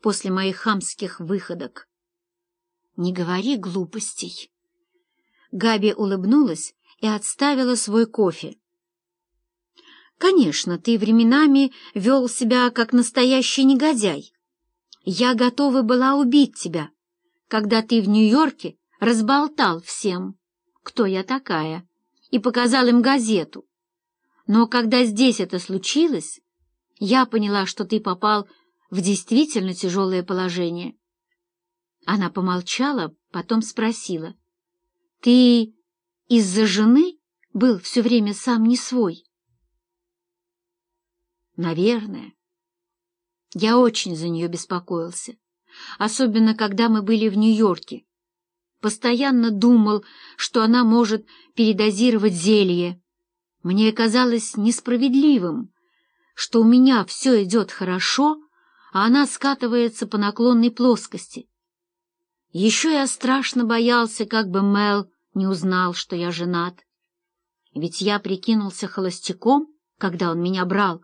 после моих хамских выходок. Не говори глупостей. Габи улыбнулась и отставила свой кофе. Конечно, ты временами вел себя как настоящий негодяй. Я готова была убить тебя, когда ты в Нью-Йорке разболтал всем, кто я такая, и показал им газету. Но когда здесь это случилось, я поняла, что ты попал в действительно тяжелое положение. Она помолчала, потом спросила. — Ты из-за жены был все время сам не свой? — Наверное. Я очень за нее беспокоился, особенно когда мы были в Нью-Йорке. Постоянно думал, что она может передозировать зелье. Мне казалось несправедливым, что у меня все идет хорошо, а она скатывается по наклонной плоскости. Еще я страшно боялся, как бы Мел не узнал, что я женат. Ведь я прикинулся холостяком, когда он меня брал.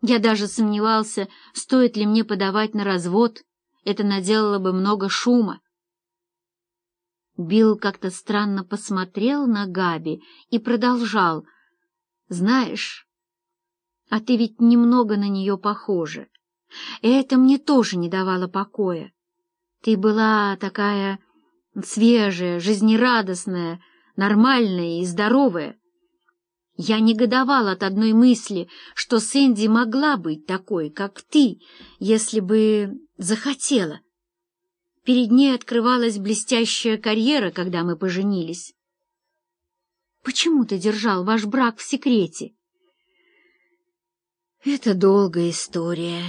Я даже сомневался, стоит ли мне подавать на развод, это наделало бы много шума. Билл как-то странно посмотрел на Габи и продолжал. «Знаешь, а ты ведь немного на нее похожа. Это мне тоже не давало покоя. Ты была такая свежая, жизнерадостная, нормальная и здоровая. Я негодовала от одной мысли, что Сэнди могла быть такой, как ты, если бы захотела. Перед ней открывалась блестящая карьера, когда мы поженились. Почему ты держал ваш брак в секрете? Это долгая история.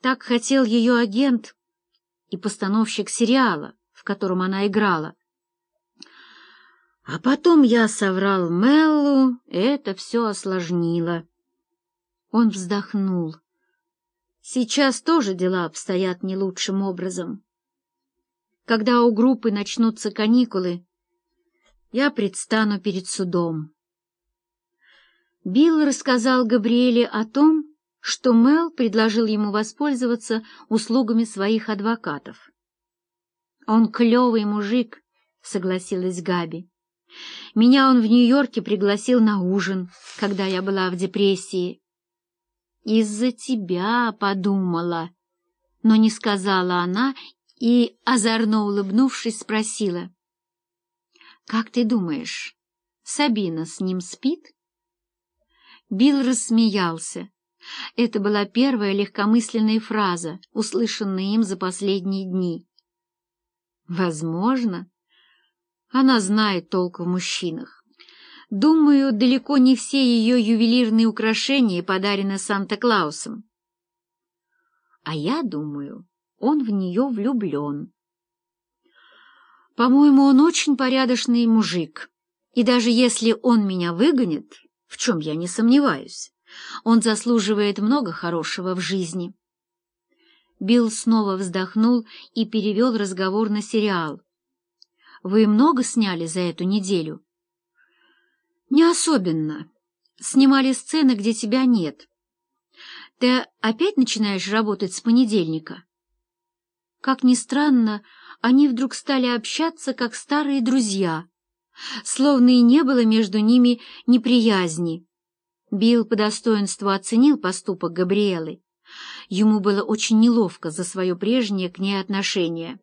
Так хотел ее агент и постановщик сериала, в котором она играла. А потом я соврал Меллу, это все осложнило. Он вздохнул. Сейчас тоже дела обстоят не лучшим образом. Когда у группы начнутся каникулы, я предстану перед судом. Билл рассказал Габриэле о том, что Мел предложил ему воспользоваться услугами своих адвокатов. «Он клевый мужик», — согласилась Габи. «Меня он в Нью-Йорке пригласил на ужин, когда я была в депрессии». «Из-за тебя подумала», — но не сказала она и, озорно улыбнувшись, спросила. «Как ты думаешь, Сабина с ним спит?» Билл рассмеялся. Это была первая легкомысленная фраза, услышанная им за последние дни. Возможно. Она знает толк в мужчинах. Думаю, далеко не все ее ювелирные украшения подарены Санта-Клаусом. А я думаю, он в нее влюблен. По-моему, он очень порядочный мужик, и даже если он меня выгонит, в чем я не сомневаюсь. Он заслуживает много хорошего в жизни. Билл снова вздохнул и перевел разговор на сериал. «Вы много сняли за эту неделю?» «Не особенно. Снимали сцены, где тебя нет. Ты опять начинаешь работать с понедельника?» Как ни странно, они вдруг стали общаться, как старые друзья — словно и не было между ними неприязни. Билл по достоинству оценил поступок Габриэлы. Ему было очень неловко за свое прежнее к ней отношение.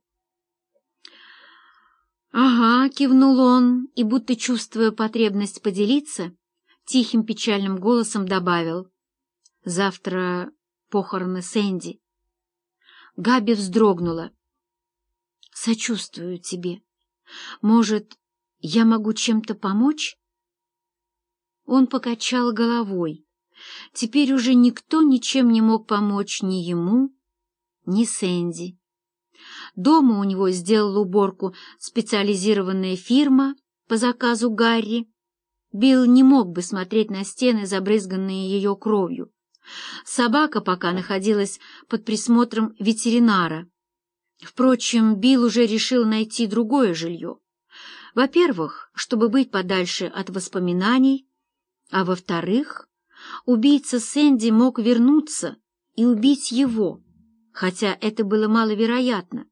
«Ага», — кивнул он, и, будто чувствуя потребность поделиться, тихим печальным голосом добавил. «Завтра похороны Сэнди». Габи вздрогнула. «Сочувствую тебе. Может, я могу чем-то помочь? Он покачал головой. Теперь уже никто ничем не мог помочь ни ему, ни Сэнди. Дома у него сделала уборку специализированная фирма по заказу Гарри. Билл не мог бы смотреть на стены, забрызганные ее кровью. Собака пока находилась под присмотром ветеринара. Впрочем, Билл уже решил найти другое жилье. Во-первых, чтобы быть подальше от воспоминаний, а во-вторых, убийца Сэнди мог вернуться и убить его, хотя это было маловероятно,